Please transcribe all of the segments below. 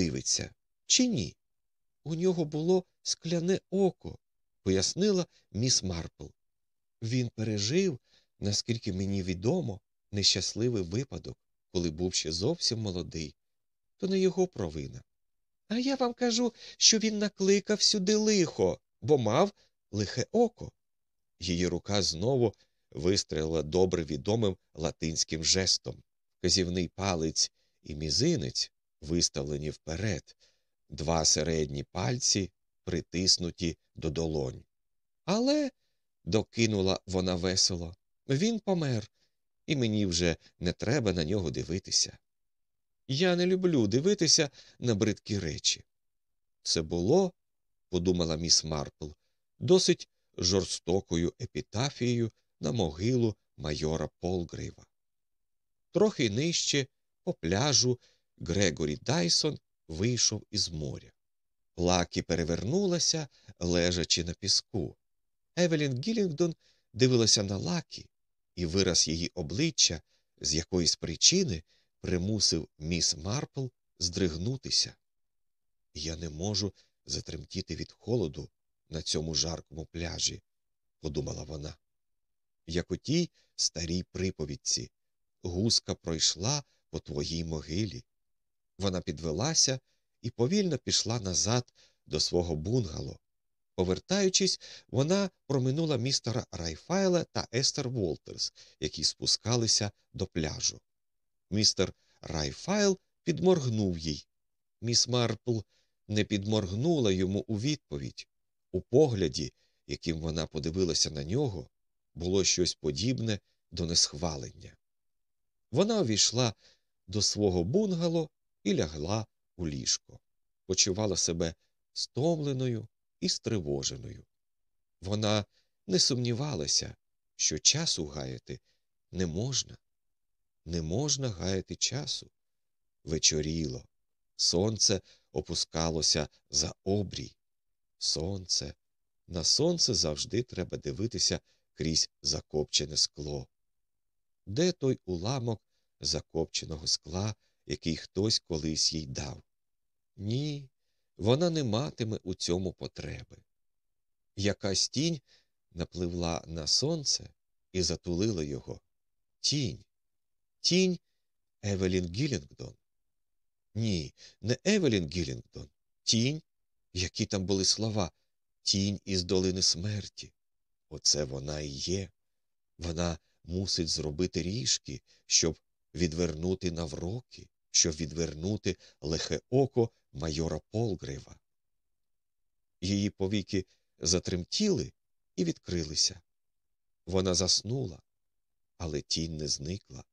дивиться, чи ні? У нього було скляне око, пояснила міс Марпл. Він пережив, наскільки мені відомо, нещасливий випадок, коли був ще зовсім молодий, то не його провина. А я вам кажу, що він накликав сюди лихо, бо мав лихе око. Її рука знову вистрелила добре відомим латинським жестом. Вказівний палець і мізинець виставлені вперед, два середні пальці притиснуті до долонь. Але, докинула вона весело, він помер, і мені вже не треба на нього дивитися. Я не люблю дивитися на бридкі речі. Це було, подумала міс Марпл, досить жорстокою епітафією на могилу майора Полгрейва. Трохи нижче, по пляжу, Грегорі Дайсон вийшов із моря. Лакі перевернулася, лежачи на піску. Евелін Гілінгдон дивилася на Лакі, і вираз її обличчя з якоїсь причини примусив міс Марпл здригнутися. Я не можу затремтіти від холоду на цьому жаркому пляжі, подумала вона. Як у тій старій приповідці, гуска пройшла по твоїй могилі. Вона підвелася і повільно пішла назад до свого бунгало. Повертаючись, вона проминула містера Райфайла та Естер Волтерс, які спускалися до пляжу. Містер Райфайл підморгнув їй. Міс Марпл не підморгнула йому у відповідь. У погляді, яким вона подивилася на нього, було щось подібне до несхвалення. Вона увійшла до свого бунгало і лягла у ліжко, почувала себе стомленою і стривоженою. Вона не сумнівалася, що часу гаяти не можна. Не можна гаяти часу. Вечоріло, сонце опускалося за обрій. Сонце. На сонце завжди треба дивитися крізь закопчене скло. Де той уламок закопченого скла, який хтось колись їй дав? Ні, вона не матиме у цьому потреби. Якась тінь напливла на сонце і затулила його. Тінь. Тінь Евелін Гілінгдон. Ні, не Евелін Гілінгдон. Тінь, які там були слова, тінь із долини смерті. Оце вона і є. Вона мусить зробити ріжки, щоб відвернути навроки, щоб відвернути лихе око майора Полгрива. Її повіки затремтіли і відкрилися. Вона заснула, але тінь не зникла.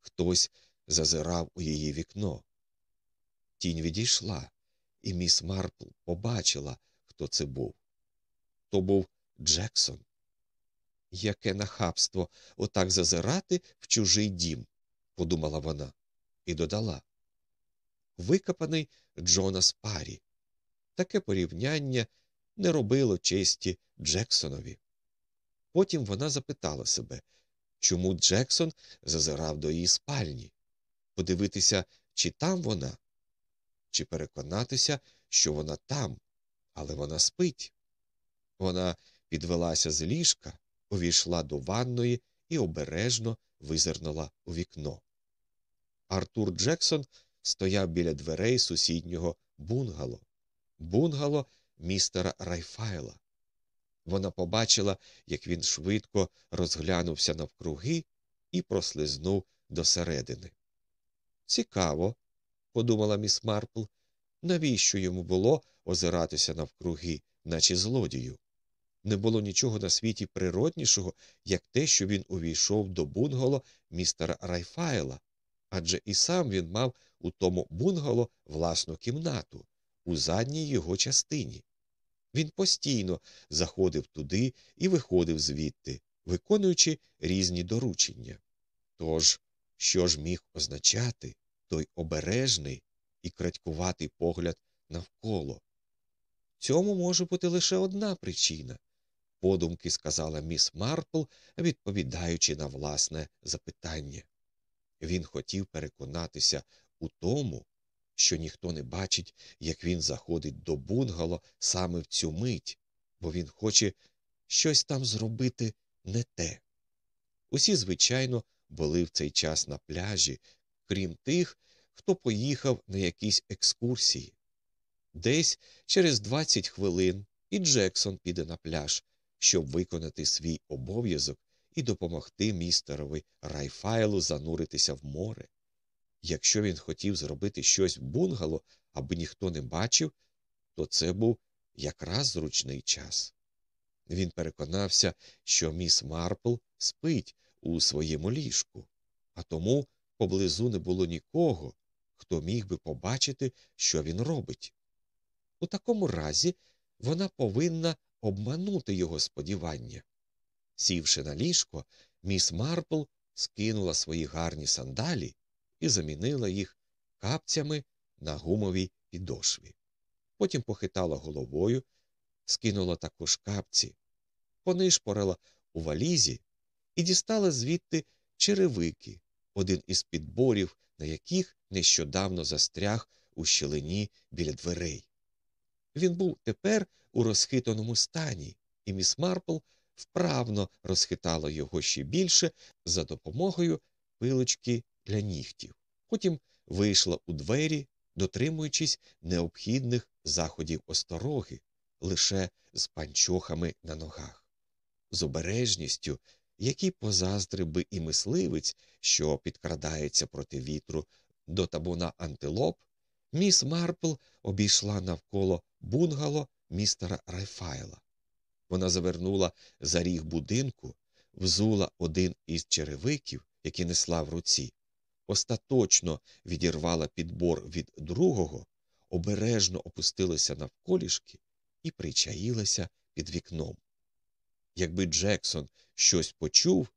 Хтось зазирав у її вікно. Тінь відійшла, і міс Марпл побачила, хто це був. То був Джексон. Яке нахабство отак зазирати в чужий дім, подумала вона, і додала. Викопаний Джонас Парі. Таке порівняння не робило честі Джексонові. Потім вона запитала себе, чому Джексон зазирав до її спальні, подивитися, чи там вона, чи переконатися, що вона там, але вона спить. Вона підвелася з ліжка, увійшла до ванної і обережно визирнула у вікно. Артур Джексон стояв біля дверей сусіднього бунгало, бунгало містера Райфайла. Вона побачила, як він швидко розглянувся навкруги і прослизнув до середини. Цікаво, подумала міс Марпл, навіщо йому було озиратися навкруги, наче злодію. Не було нічого на світі природнішого, як те, що він увійшов до бунгало містера Райфайла, адже і сам він мав у тому бунгало власну кімнату, у задній його частині. Він постійно заходив туди і виходив звідти, виконуючи різні доручення. Тож, що ж міг означати той обережний і крадькуватий погляд навколо? Цьому може бути лише одна причина, подумки сказала міс Марпл, відповідаючи на власне запитання. Він хотів переконатися у тому, що ніхто не бачить, як він заходить до бунгало саме в цю мить, бо він хоче щось там зробити не те. Усі, звичайно, були в цей час на пляжі, крім тих, хто поїхав на якісь екскурсії. Десь через 20 хвилин і Джексон піде на пляж, щоб виконати свій обов'язок і допомогти містерові Райфайлу зануритися в море. Якщо він хотів зробити щось бунгало, аби ніхто не бачив, то це був якраз зручний час. Він переконався, що міс Марпл спить у своєму ліжку, а тому поблизу не було нікого, хто міг би побачити, що він робить. У такому разі вона повинна обманути його сподівання. Сівши на ліжко, міс Марпл скинула свої гарні сандалі і замінила їх капцями на гумовій підошві. Потім похитала головою, скинула також капці, понишпорила у валізі і дістала звідти черевики, один із підборів, на яких нещодавно застряг у щелині біля дверей. Він був тепер у розхитаному стані, і міс Марпл вправно розхитала його ще більше за допомогою пилочки для нігтів. Потім вийшла у двері, дотримуючись необхідних заходів остороги, лише з панчохами на ногах, з обережністю, який позаздрив би і мисливець, що підкрадається проти вітру до табуна антилоп, міс Марпл обійшла навколо бунгало містера Райфайла. Вона завернула за ріг будинку, взула один із черевиків, які несла в руці, остаточно відірвала підбор від другого, обережно опустилася навколішки і причаїлася під вікном. Якби Джексон щось почув,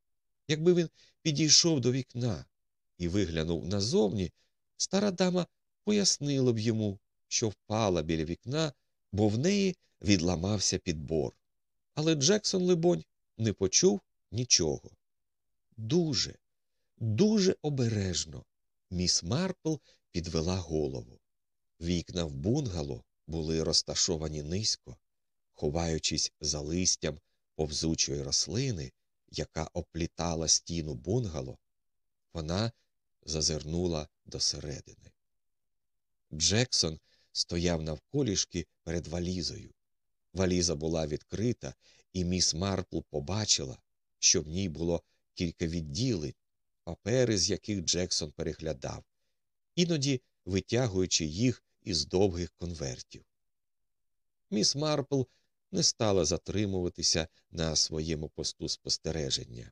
якби він підійшов до вікна і виглянув назовні, стара дама пояснила б йому, що впала біля вікна, бо в неї відламався підбор. Але Джексон, либонь, не почув нічого. Дуже, дуже обережно міс Марпл підвела голову. Вікна в бунгало були розташовані низько, ховаючись за листям повзучої рослини, яка оплітала стіну бунгало, вона зазирнула досередини. Джексон стояв навколішки перед валізою. Валіза була відкрита, і міс Марпл побачила, що в ній було кілька відділень, папери, з яких Джексон переглядав, іноді витягуючи їх із довгих конвертів. Міс Марпл не стала затримуватися на своєму посту спостереження.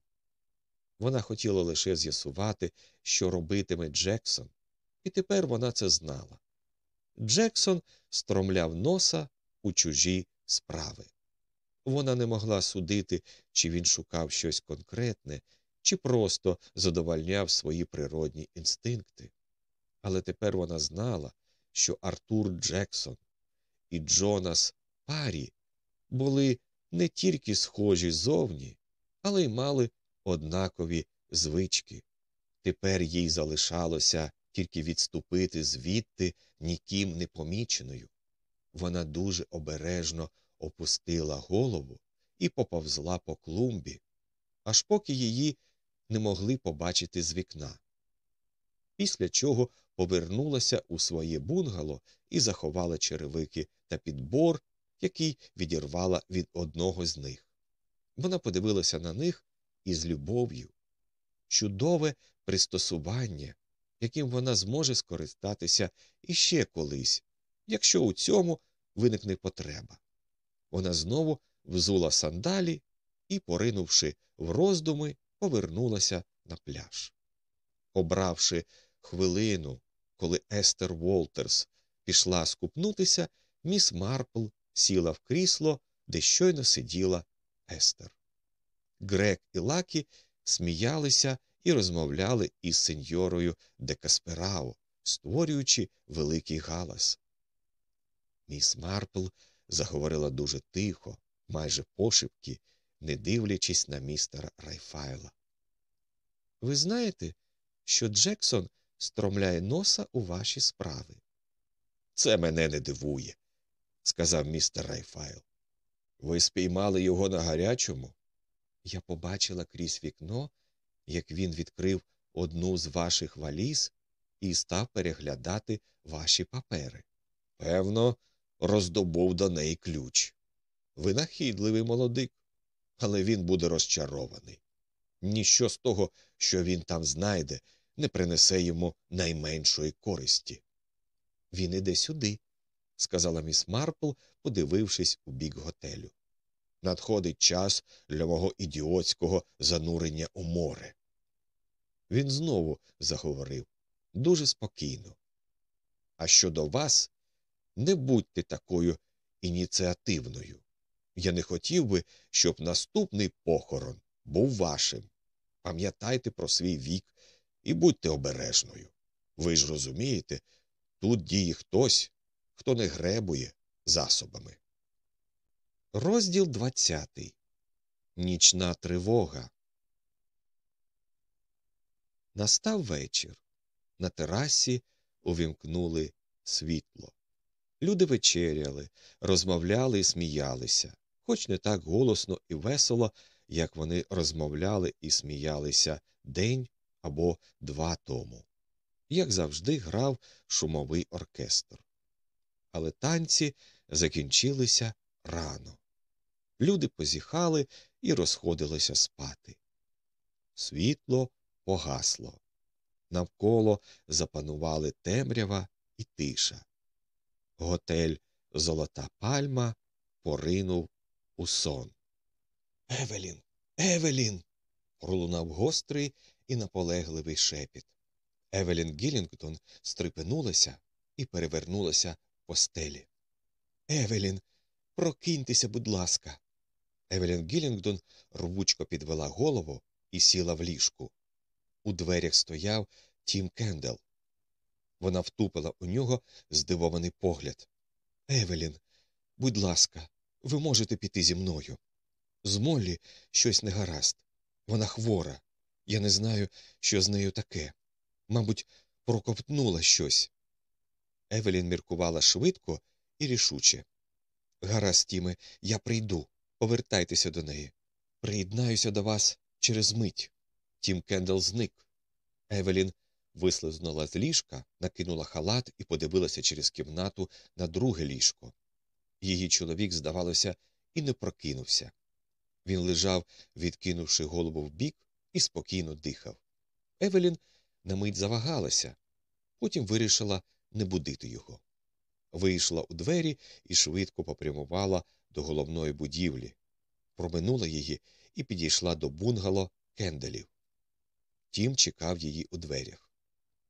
Вона хотіла лише з'ясувати, що робитиме Джексон, і тепер вона це знала. Джексон стромляв носа у чужі справи. Вона не могла судити, чи він шукав щось конкретне, чи просто задовольняв свої природні інстинкти. Але тепер вона знала, що Артур Джексон і Джонас Парі були не тільки схожі зовні, але й мали однакові звички. Тепер їй залишалося тільки відступити звідти ніким не поміченою. Вона дуже обережно опустила голову і поповзла по клумбі, аж поки її не могли побачити з вікна. Після чого повернулася у своє бунгало і заховала черевики та підбор, який відірвала від одного з них. Вона подивилася на них із любов'ю. Чудове пристосування, яким вона зможе скористатися іще колись, якщо у цьому виникне потреба. Вона знову взула сандалі і, поринувши в роздуми, повернулася на пляж. Обравши хвилину, коли Естер Волтерс пішла скупнутися, міс Марпл сіла в крісло, де щойно сиділа Естер. Грег і Лакі сміялися і розмовляли із сеньорою де Касперао, створюючи великий галас. Міс Марпл заговорила дуже тихо, майже пошепки, не дивлячись на містера Райфайла. Ви знаєте, що Джексон стромляє носа у ваші справи. Це мене не дивує, сказав містер Райфайл. Ви спіймали його на гарячому? Я побачила крізь вікно, як він відкрив одну з ваших валіз і став переглядати ваші папери. Певно, роздобув до неї ключ. Винахідливий молодик, але він буде розчарований. Ніщо з того, що він там знайде, не принесе йому найменшої користі. Він іде сюди, сказала міс Марпл, подивившись у бік готелю. Надходить час для мого ідіотського занурення у море. Він знову заговорив дуже спокійно. А щодо вас, не будьте такою ініціативною. Я не хотів би, щоб наступний похорон був вашим. Пам'ятайте про свій вік і будьте обережною. Ви ж розумієте, тут діє хтось, хто не гребує засобами. Розділ двадцятий. Нічна тривога. Настав вечір. На терасі увімкнули світло. Люди вечеряли, розмовляли і сміялися, хоч не так голосно і весело, як вони розмовляли і сміялися день або два тому. Як завжди, грав шумовий оркестр. Але танці закінчилися рано. Люди позіхали і розходилися спати. Світло погасло. Навколо запанували темрява і тиша. Готель Золота Пальма поринув у сон. Евелін, Евелін. пролунав гострий і наполегливий шепіт. Евелін Гілінгдон стрепенулася і перевернулася в постелі. Евелін, прокиньтеся, будь ласка. Евелін Гілінгдон рвучко підвела голову і сіла в ліжку. У дверях стояв Тім Кендел. Вона втупила у нього здивований погляд. Евелін, будь ласка, ви можете піти зі мною. З Моллі щось не гаразд. Вона хвора. Я не знаю, що з нею таке. Мабуть, проковтнула щось. Евелін міркувала швидко і рішуче. Гаразд, Тіме, я прийду. Повертайтеся до неї. Приєднаюся до вас через мить. Тім Кендал зник. Евелін вислизнула з ліжка, накинула халат і подивилася через кімнату на друге ліжко. Її чоловік, здавалося, і не прокинувся. Він лежав, відкинувши голову вбік, і спокійно дихав. Евелін на мить завагалася, потім вирішила не будити його. Вийшла у двері і швидко попрямувала до головної будівлі, проминула її і підійшла до бунгало кенделів. Тім чекав її у дверях.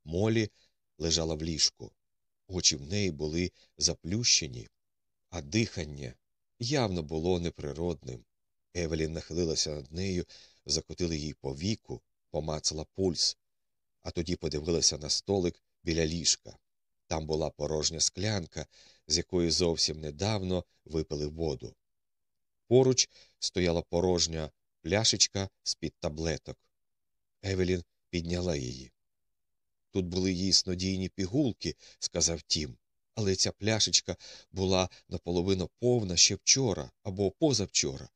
Молі лежала в ліжку, очі в неї були заплющені, а дихання явно було неприродним. Евелін нахилилася над нею, закотила по віку, помацала пульс, а тоді подивилася на столик біля ліжка. Там була порожня склянка, з якої зовсім недавно випили воду. Поруч стояла порожня пляшечка з під таблеток. Евелін підняла її. Тут були її снодійні пігулки, сказав Тім, але ця пляшечка була наполовину повна ще вчора або позавчора.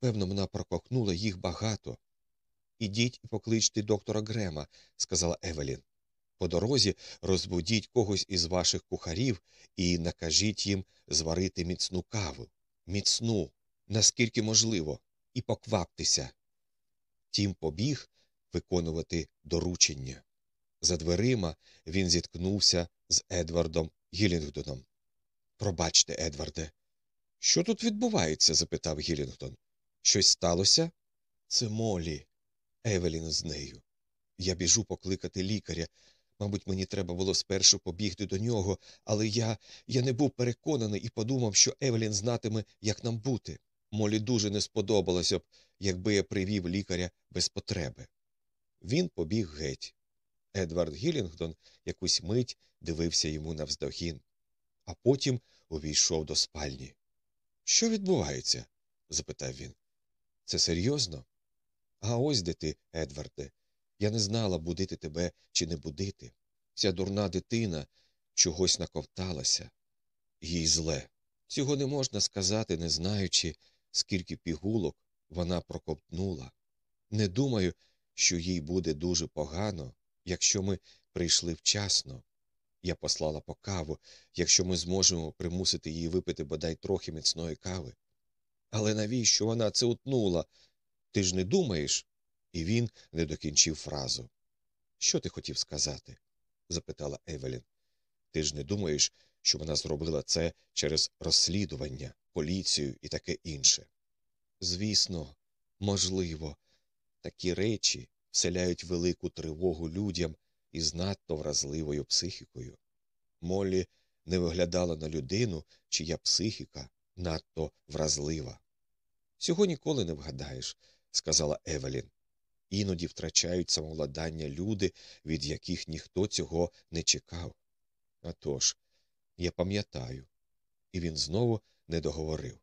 Певно, вона прокохнула їх багато. Ідіть і покличте доктора Грема, сказала Евелін. По дорозі розбудіть когось із ваших кухарів і накажіть їм зварити міцну каву. Міцну, наскільки можливо, і покваптеся. Тім побіг виконувати доручення. За дверима він зіткнувся з Едвардом Гілінгдоном. Пробачте, Едварде. Що тут відбувається? запитав Гілінгдон. Щось сталося? Це Молі. Евелін з нею. Я біжу покликати лікаря. Мабуть, мені треба було спершу побігти до нього, але я я не був переконаний і подумав, що Евелін знатиме, як нам бути. Молі дуже не сподобалося б, якби я привів лікаря без потреби. Він побіг геть. Едвард Гілінгдон якусь мить дивився йому навздогін, а потім увійшов до спальні. Що відбувається? запитав він. Це серйозно? А ось де ти, Едварде. Я не знала, будити тебе чи не будити. Ця дурна дитина чогось наковталася, їй зле. Цього не можна сказати, не знаючи, скільки пігулок вона проковтнула. Не думаю, що їй буде дуже погано, якщо ми прийшли вчасно. Я послала по каву, якщо ми зможемо примусити її випити бодай трохи міцної кави. Але навіщо вона це утнула? Ти ж не думаєш? І він не докінчив фразу. Що ти хотів сказати? запитала Евелін. Ти ж не думаєш, що вона зробила це через розслідування, поліцію і таке інше? Звісно, можливо, такі речі вселяють велику тривогу людям із надто вразливою психікою. Моллі не виглядала на людину, чия психіка надто вразлива. Цього ніколи не вгадаєш, сказала Евелін. Іноді втрачають самовладання люди, від яких ніхто цього не чекав. А тож, я пам'ятаю, і він знову не договорив.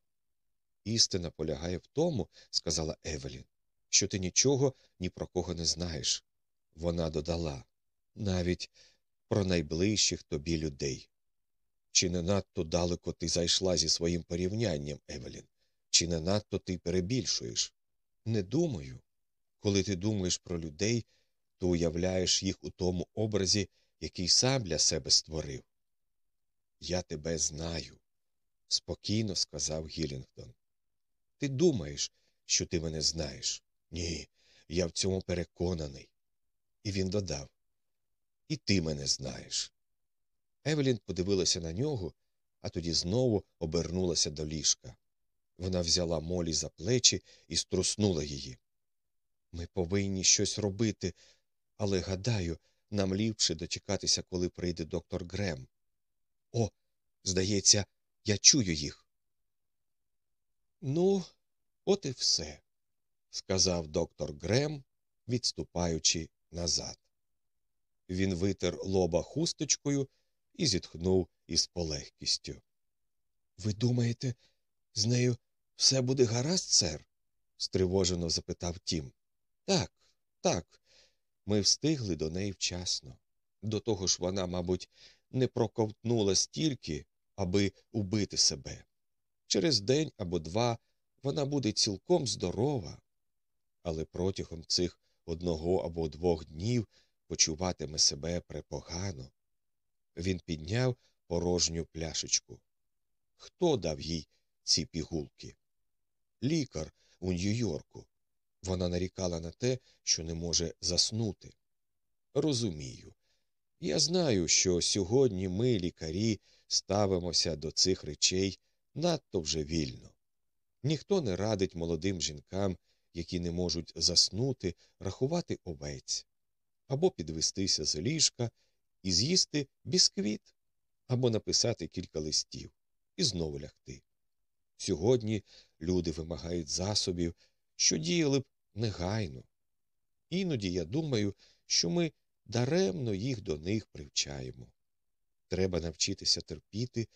Істина полягає в тому, сказала Евелін, що ти нічого ні про кого не знаєш. Вона додала навіть про найближчих тобі людей. Чи не надто далеко ти зайшла зі своїм порівнянням, Евелін? Чи не надто ти перебільшуєш? Не думаю. Коли ти думаєш про людей, то уявляєш їх у тому образі, який сам для себе створив. Я тебе знаю, спокійно сказав Гілінгтон. Ти думаєш, що ти мене знаєш? Ні, я в цьому переконаний. І він додав І ти мене знаєш. Евелін подивилася на нього, а тоді знову обернулася до ліжка. Вона взяла Молі за плечі і струснула її. Ми повинні щось робити, але, гадаю, нам ліпше дочекатися, коли прийде доктор Грем. О, здається, я чую їх. Ну, от і все, сказав доктор Грем, відступаючи назад. Він витер лоба хусточкою і зітхнув із полегкістю. Ви думаєте, з нею все буде гаразд, сер? стривожено запитав Тім. Так, так, ми встигли до неї вчасно. До того ж вона, мабуть, не проковтнула стільки, аби убити себе. Через день або два вона буде цілком здорова, але протягом цих одного або двох днів почуватиме себе препогано. Він підняв порожню пляшечку. Хто дав їй ці пігулки? Лікар у Нью-Йорку. Вона нарікала на те, що не може заснути. Розумію. Я знаю, що сьогодні ми, лікарі, ставимося до цих речей надто вже вільно. Ніхто не радить молодим жінкам, які не можуть заснути, рахувати овець, або підвестися з ліжка і з'їсти бісквіт, або написати кілька листів і знову лягти. Сьогодні люди вимагають засобів, що діяли б негайно. Іноді я думаю, що ми даремно їх до них привчаємо. Треба навчитися терпіти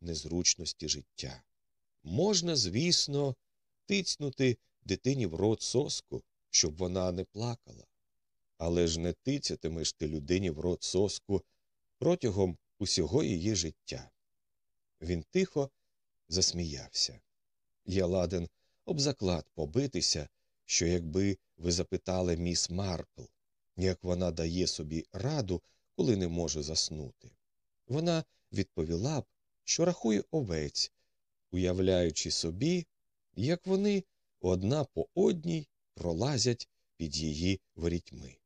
незручності життя. Можна, звісно, тицнути дитині в рот соску, щоб вона не плакала. Але ж не тицятимеш ти людині в рот соску протягом усього її життя. Він тихо засміявся. Я ладен об заклад побитися, що якби ви запитали міс Марпл, як вона дає собі раду, коли не може заснути. Вона відповіла б, що рахує овець, уявляючи собі, як вони одна по одній пролазять під її ворітьми.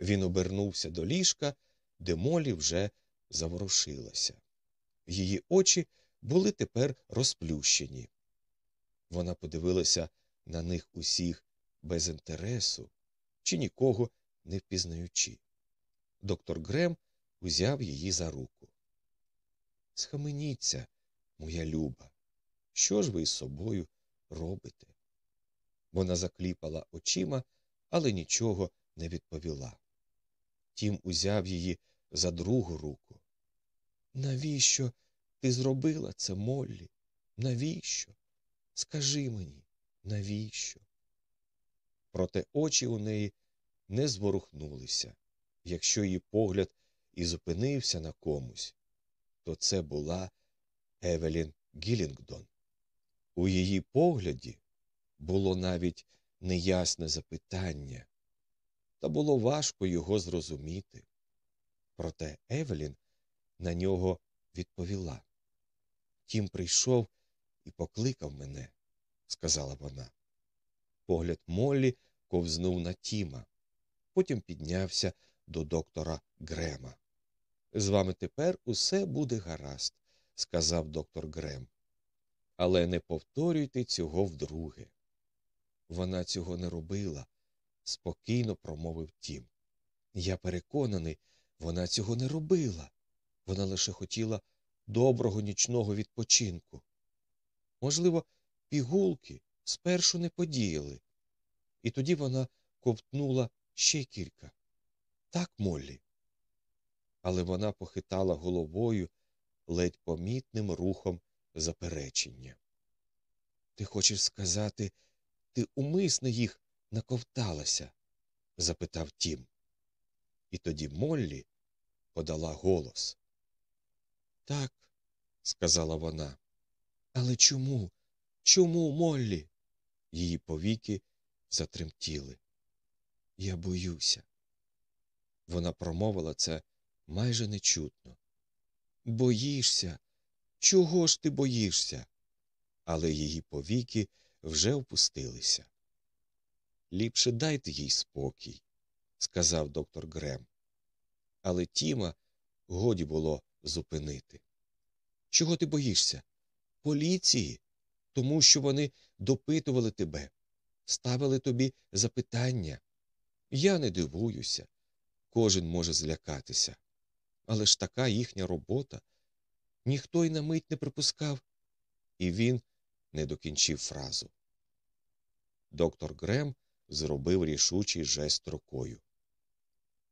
Він обернувся до ліжка, де Молі вже заворушилася. Її очі були тепер розплющені. Вона подивилася на них усіх без інтересу чи нікого не впізнаючи. Доктор Грем узяв її за руку. Схаменіться, моя люба, що ж ви із собою робите? Вона закліпала очима, але нічого не відповіла. Тім узяв її за другу руку. Навіщо ти зробила це, Моллі? Навіщо? Скажи мені, навіщо? Проте очі у неї не зворухнулися, якщо її погляд і зупинився на комусь, то це була Евелін Гілінгдон. У її погляді було навіть неясне запитання, та було важко його зрозуміти. Проте Евелін на нього відповіла. Тім прийшов і покликав мене, сказала вона. Погляд Моллі ковзнув на Тіма, потім піднявся до доктора Грема. З вами тепер усе буде гаразд, сказав доктор Грем. Але не повторюйте цього вдруге. Вона цього не робила, спокійно промовив Тім. Я переконаний, вона цього не робила. Вона лише хотіла доброго нічного відпочинку. Можливо, пігулки спершу не подіяли, і тоді вона ковтнула ще кілька. Так, Моллі. Але вона похитала головою ледь помітним рухом заперечення. Ти хочеш сказати, ти умисне їх наковталася? запитав Тім. І тоді Моллі подала голос. Так, сказала вона. Але чому? Чому, Моллі? Її повіки затремтіли. Я боюся. Вона промовила це майже нечутно. Боїшся? Чого ж ти боїшся? Але її повіки вже впустилися. Ліпше дайте їй спокій, сказав доктор Грем. Але Тіма годі було зупинити. Чого ти боїшся? Поліції, тому що вони допитували тебе, ставили тобі запитання. Я не дивуюся. Кожен може злякатися. Але ж така їхня робота. Ніхто й на мить не припускав. І він не докінчив фразу. Доктор Грем зробив рішучий жест рукою.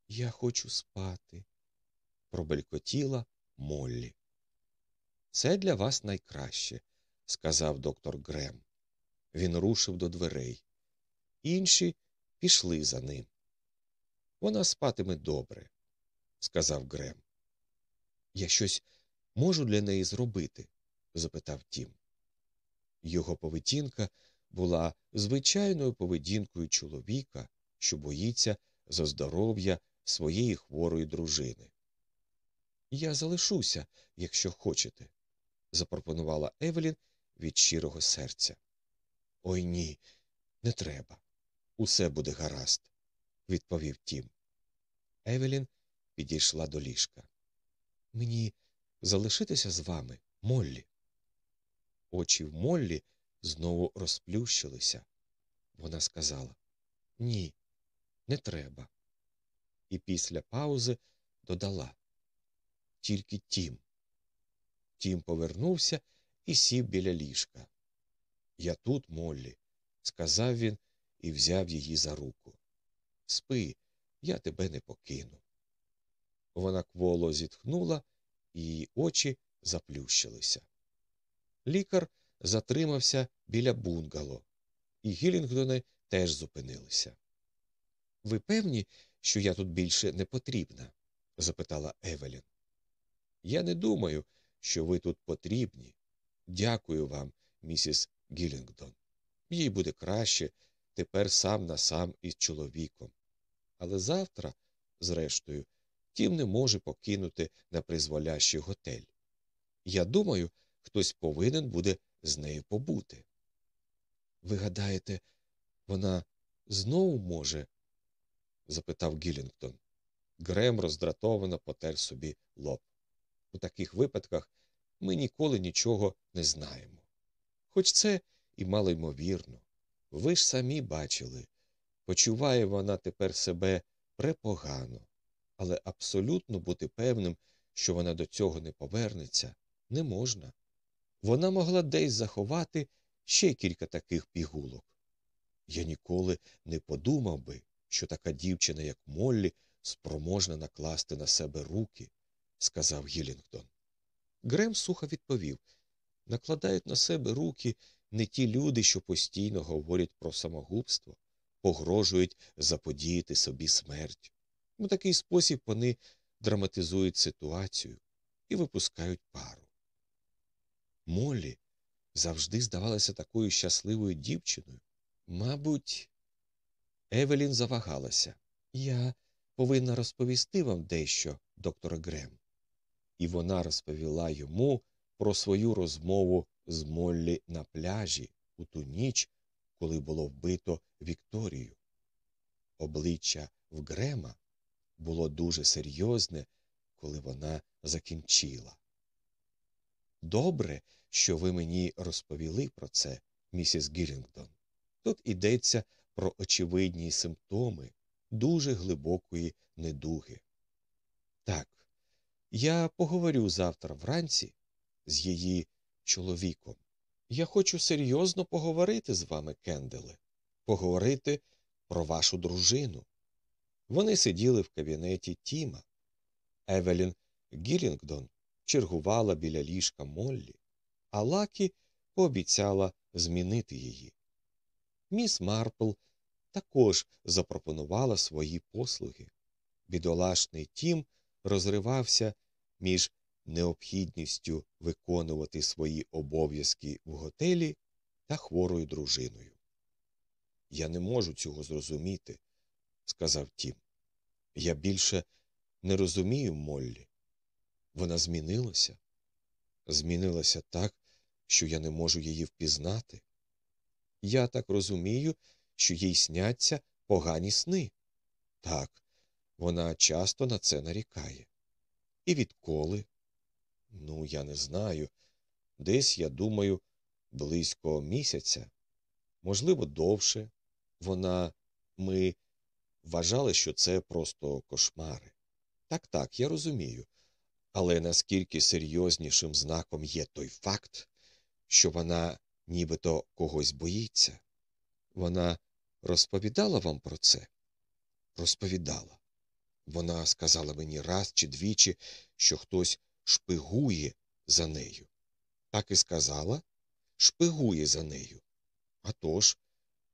Я хочу спати, пробелькотіла Моллі. Це для вас найкраще, сказав доктор Грем. Він рушив до дверей. Інші пішли за ним. Вона спатиме добре, сказав Грем. Я щось можу для неї зробити? запитав Тім. Його поведінка була звичайною поведінкою чоловіка, що боїться за здоров'я своєї хворої дружини. Я залишуся, якщо хочете, запропонувала Евелін від щирого серця. Ой ні, не треба. Усе буде гаразд, відповів Тім. Евелін підійшла до ліжка. Мені залишитися з вами, Моллі. Очі в Моллі знову розплющилися. Вона сказала Ні, не треба. І після паузи додала Тільки Тім. Тім повернувся і сів біля ліжка. Я тут, Моллі, сказав він і взяв її за руку. Спи, я тебе не покину. Вона кволо зітхнула, і її очі заплющилися. Лікар затримався біля бунгало, і Гілінгдони теж зупинилися. Ви певні, що я тут більше не потрібна? запитала Евелін. Я не думаю, що ви тут потрібні. Дякую вам, місіс Гілінгдон. Їй буде краще тепер сам на сам із чоловіком. Але завтра, зрештою, тім не може покинути на призволящий готель. Я думаю, хтось повинен буде з нею побути. Ви гадаєте, вона знову може? запитав Гілінгтон. Грем роздратовано потер собі лоб. У таких випадках ми ніколи нічого не знаємо. Хоч це і мало ймовірно. Ви ж самі бачили, почуває вона тепер себе препогано, але абсолютно бути певним, що вона до цього не повернеться, не можна. Вона могла десь заховати ще кілька таких пігулок. Я ніколи не подумав би, що така дівчина, як Моллі, спроможна накласти на себе руки, сказав Гілінгтон. Грем сухо відповів накладають на себе руки не ті люди, що постійно говорять про самогубство, погрожують заподіяти собі смерть. У такий спосіб вони драматизують ситуацію і випускають пару. Моллі завжди здавалася такою щасливою дівчиною. Мабуть, Евелін завагалася. Я повинна розповісти вам дещо, доктор Грем. І вона розповіла йому про свою розмову з Моллі на пляжі у ту ніч, коли було вбито Вікторію. Обличчя в Грема було дуже серйозне, коли вона закінчила. Добре, що ви мені розповіли про це, місіс Гілінгдон. Тут йдеться про очевидні симптоми дуже глибокої недуги. Так, я поговорю завтра вранці з її чоловіком. Я хочу серйозно поговорити з вами, Кенделе, поговорити про вашу дружину. Вони сиділи в кабінеті Тіма. Евелін Гілінгдон чергувала біля ліжка Моллі, а Лакі пообіцяла змінити її. Міс Марпл також запропонувала свої послуги. Бідолашний Тім розривався між необхідністю виконувати свої обов'язки в готелі та хворою дружиною. Я не можу цього зрозуміти, сказав Тім. Я більше не розумію Моллі. Вона змінилася. Змінилася так, що я не можу її впізнати. Я так розумію, що їй сняться погані сни. Так, вона часто на це нарікає. І відколи? Ну, я не знаю. Десь, я думаю, близько місяця, можливо, довше. Вона ми вважали, що це просто кошмари. Так, так, я розумію. Але наскільки серйознішим знаком є той факт, що вона нібито когось боїться? Вона розповідала вам про це? Розповідала. Вона сказала мені раз чи двічі, що хтось шпигує за нею. Так і сказала шпигує за нею. А тож,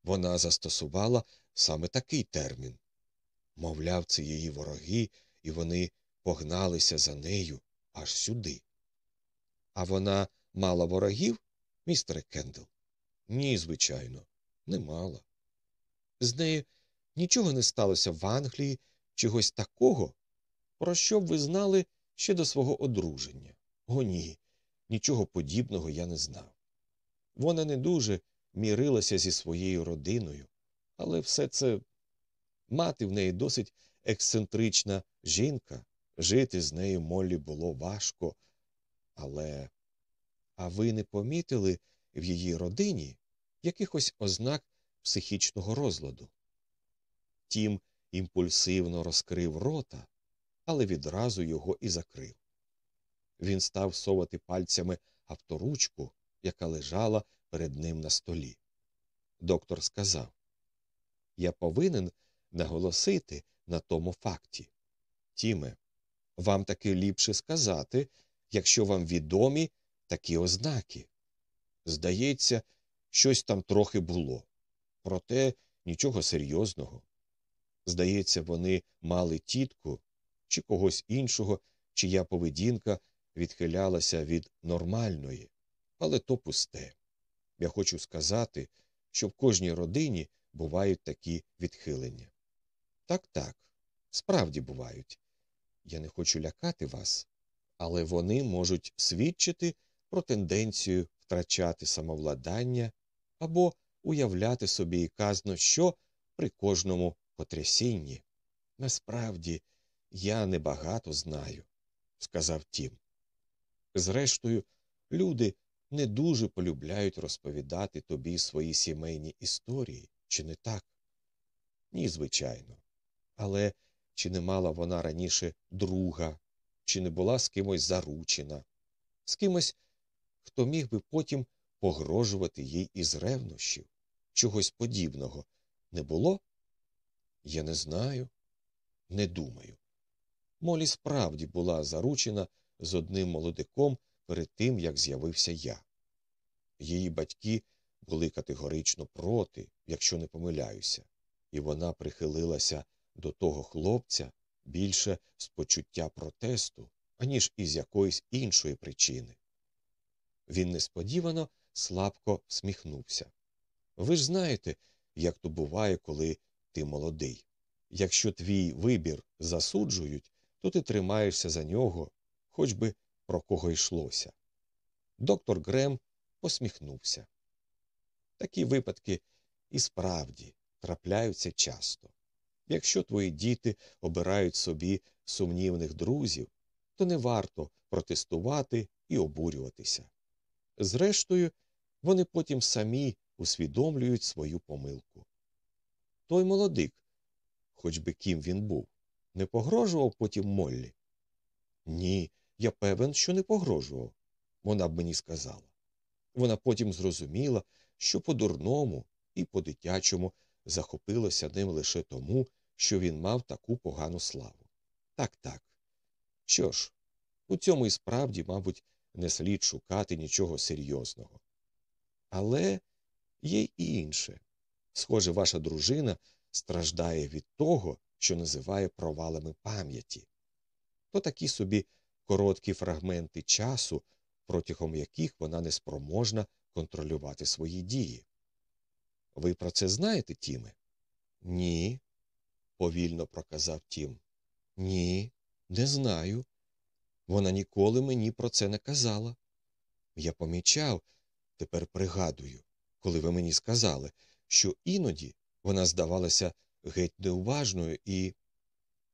вона застосувала саме такий термін. Мовляв, це її вороги, і вони погналися за нею аж сюди. А вона мала ворогів, містере Кендл? Ні, звичайно, не мала. З нею нічого не сталося в Англії, чогось такого, про що б ви знали ще до свого одруження. О, ні, нічого подібного я не знав. Вона не дуже мирилася зі своєю родиною, але все це мати в неї досить ексцентрична жінка, жити з нею Моллі було важко. Але а ви не помітили в її родині якихось ознак психічного розладу? Тім імпульсивно розкрив рота, але відразу його і закрив. Він став совати пальцями авторучку, яка лежала перед ним на столі. Доктор сказав Я повинен наголосити на тому факті. Тіме, вам таки ліпше сказати, якщо вам відомі такі ознаки. Здається, щось там трохи було, проте нічого серйозного. Здається, вони мали тітку чи когось іншого, чия поведінка відхилялася від нормальної, але то пусте. Я хочу сказати, що в кожній родині бувають такі відхилення. Так, так, справді бувають. Я не хочу лякати вас, але вони можуть свідчити про тенденцію втрачати самовладання або уявляти собі і казно що при кожному потрясінні. Насправді, я небагато знаю, сказав Тім. Зрештою, люди не дуже полюбляють розповідати тобі свої сімейні історії, чи не так? Ні, звичайно. Але чи не мала вона раніше друга, чи не була з кимось заручена, з кимось, хто міг би потім погрожувати їй із ревнощів, чогось подібного не було? Я не знаю, не думаю. Молі справді була заручена з одним молодиком перед тим, як з'явився я. Її батьки були категорично проти, якщо не помиляюся, і вона прихилилася до того хлопця більше з почуття протесту, аніж із якоїсь іншої причини. Він несподівано слабко всміхнувся. Ви ж знаєте, як то буває, коли ти молодий. Якщо твій вибір засуджують, то ти тримаєшся за нього, хоч би про кого йшлося. Доктор Грем посміхнувся. Такі випадки і справді трапляються часто. Якщо твої діти обирають собі сумнівних друзів, то не варто протестувати і обурюватися. Зрештою, вони потім самі усвідомлюють свою помилку. Той молодик, хоч би ким він був, не погрожував потім Моллі? Ні, я певен, що не погрожував, вона б мені сказала. Вона потім зрозуміла, що по-дурному і по-дитячому захопилося ним лише тому, що він мав таку погану славу. Так, так. Що ж, у цьому і справді, мабуть, не слід шукати нічого серйозного. Але є й інше. Схоже, ваша дружина страждає від того, що називає провалами пам'яті. То такі собі короткі фрагменти часу, протягом яких вона неспроможна контролювати свої дії. Ви про це знаєте, Тіме? Ні, повільно проказав Тім. Ні, не знаю. Вона ніколи мені про це не казала. Я помічав, тепер пригадую, коли ви мені сказали, що іноді вона здавалася геть неуважною, і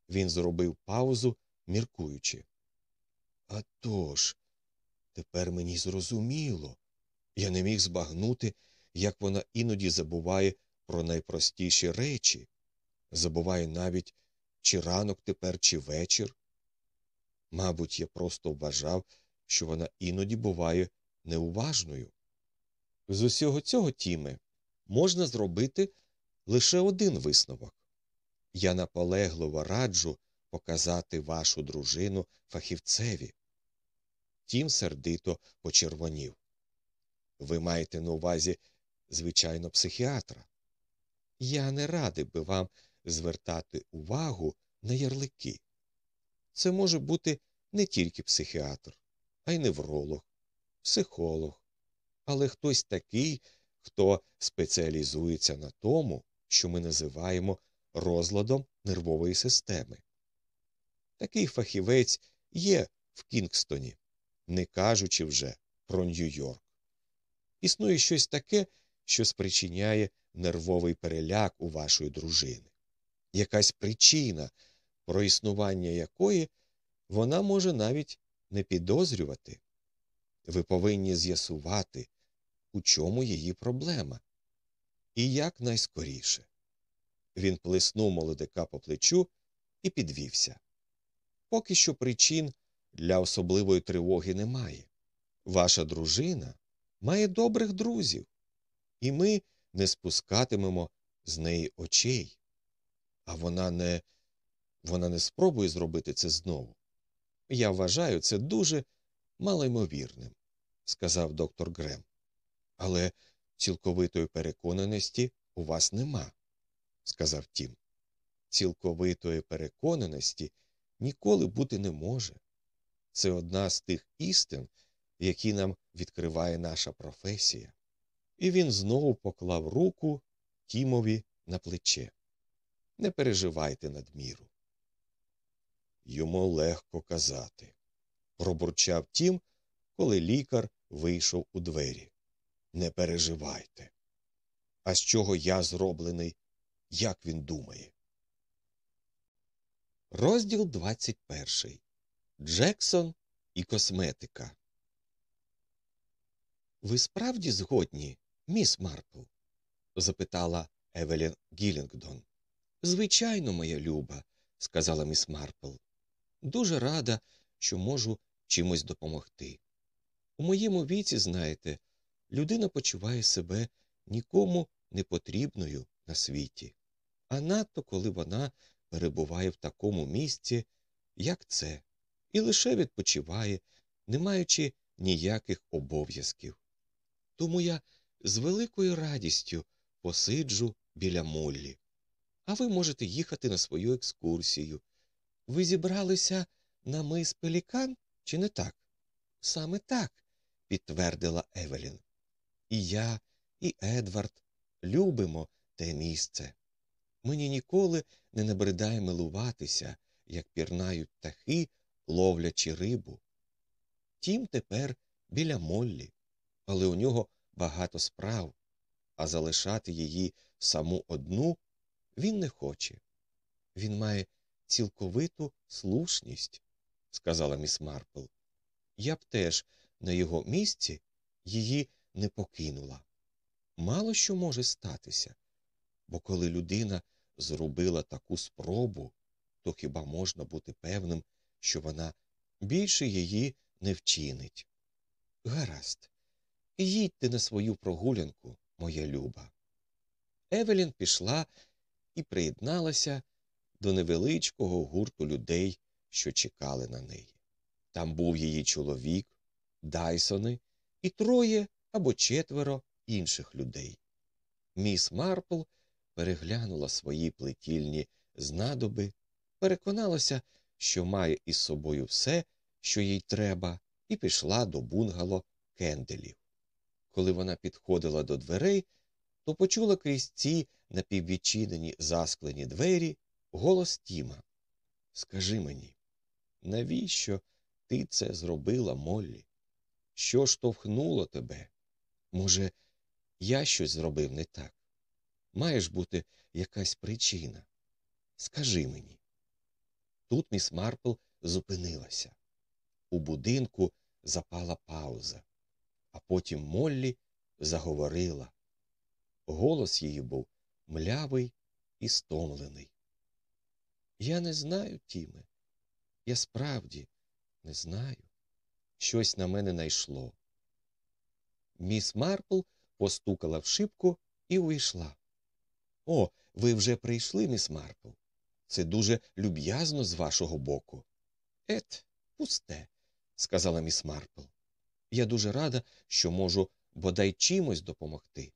він зробив паузу, міркуючи. «А тож, тепер мені зрозуміло. Я не міг збагнути, як вона іноді забуває про найпростіші речі, забуває навіть, чи ранок тепер, чи вечір. Мабуть, я просто вважав, що вона іноді буває неуважною. З усього цього, Тіме, можна зробити лише один висновок. Я наполегливо раджу показати вашу дружину фахівцеві. Тім сердито почервонів. Ви маєте на увазі, звичайно, психіатра. Я не радий би вам звертати увагу на ярлики. Це може бути не тільки психіатр, а й невролог, психолог, але хтось такий, хто спеціалізується на тому, що ми називаємо розладом нервової системи. Такий фахівець є в Кінгстоні, не кажучи вже про Нью-Йорк. Існує щось таке, що спричиняє нервовий переляк у вашої дружини, якась причина, про існування якої вона може навіть не підозрювати. Ви повинні з'ясувати, у чому її проблема, і як найскоріше. Він плеснув молодика по плечу і підвівся. Поки що причин для особливої тривоги немає. Ваша дружина має добрих друзів, і ми не спускатимемо з неї очей. А вона не вона не спробує зробити це знову. Я вважаю це дуже малоймовірним, сказав доктор Грем. Але цілковитої переконаності у вас нема, сказав Тім. Цілковитої переконаності ніколи бути не може. Це одна з тих істин, які нам відкриває наша професія. І він знову поклав руку Тімові на плече. Не переживайте надміру. Йому легко казати, пробурчав тім, коли лікар вийшов у двері. Не переживайте. А з чого я зроблений, як він думає? Розділ 21. Джексон і косметика. Ви справді згодні, міс Марпл? запитала Евелін Гілінгдон. Звичайно, моя люба, сказала міс Марпл. Дуже рада, що можу чимось допомогти. У моєму віці, знаєте, людина почуває себе нікому не потрібною на світі, а надто коли вона перебуває в такому місці, як це, і лише відпочиває, не маючи ніяких обов'язків. Тому я з великою радістю посиджу біля Моллі. А ви можете їхати на свою екскурсію. Ви зібралися на мис Пелікан, чи не так? Саме так, підтвердила Евелін. І я, і Едвард любимо те місце. Мені ніколи не набридає милуватися, як пірнають птахи, ловлячи рибу. Тім тепер біля Моллі, але у нього багато справ, а залишати її саму одну він не хоче. Він має цілковиту слушність, сказала міс Марпл. Я б теж на його місці її не покинула. Мало що може статися, бо коли людина зробила таку спробу, то хіба можна бути певним, що вона більше її не вчинить. Гаразд, їдьте на свою прогулянку, моя люба. Евелін пішла і приєдналася до невеличкого гурту людей, що чекали на неї. Там був її чоловік, Дайсони і троє або четверо інших людей. Міс Марпл переглянула свої плетільні знадоби, переконалася, що має із собою все, що їй треба, і пішла до бунгало кенделів. Коли вона підходила до дверей, то почула крізь ці напіввідчинені засклені двері голос Тіма. Скажи мені, навіщо ти це зробила, Моллі? Що штовхнуло тебе? Може, я щось зробив не так? Маєш бути якась причина. Скажи мені. Тут міс Марпл зупинилася. У будинку запала пауза, а потім Моллі заговорила. Голос її був млявий і стомлений. Я не знаю, Тіме. Я справді не знаю. Щось на мене найшло. Міс Марпл постукала в шибку і увійшла. О, ви вже прийшли, міс Марпл. Це дуже люб'язно з вашого боку. Ет, пусте, сказала міс Марпл. Я дуже рада, що можу бодай чимось допомогти.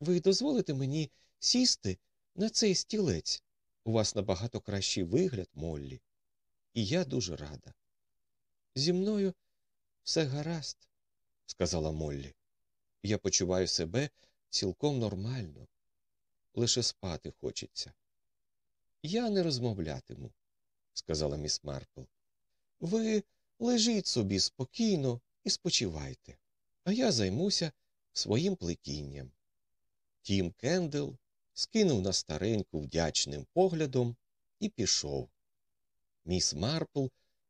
Ви дозволите мені сісти на цей стілець. У вас набагато кращий вигляд, Моллі. І я дуже рада. Зі мною все гаразд, сказала Моллі. Я почуваю себе цілком нормально. Лише спати хочеться. Я не розмовлятиму, сказала міс Марпл. Ви лежіть собі спокійно і спочивайте, а я займуся своїм плетінням. Тім Кендл скинув на стареньку вдячним поглядом і пішов. Міс Марпл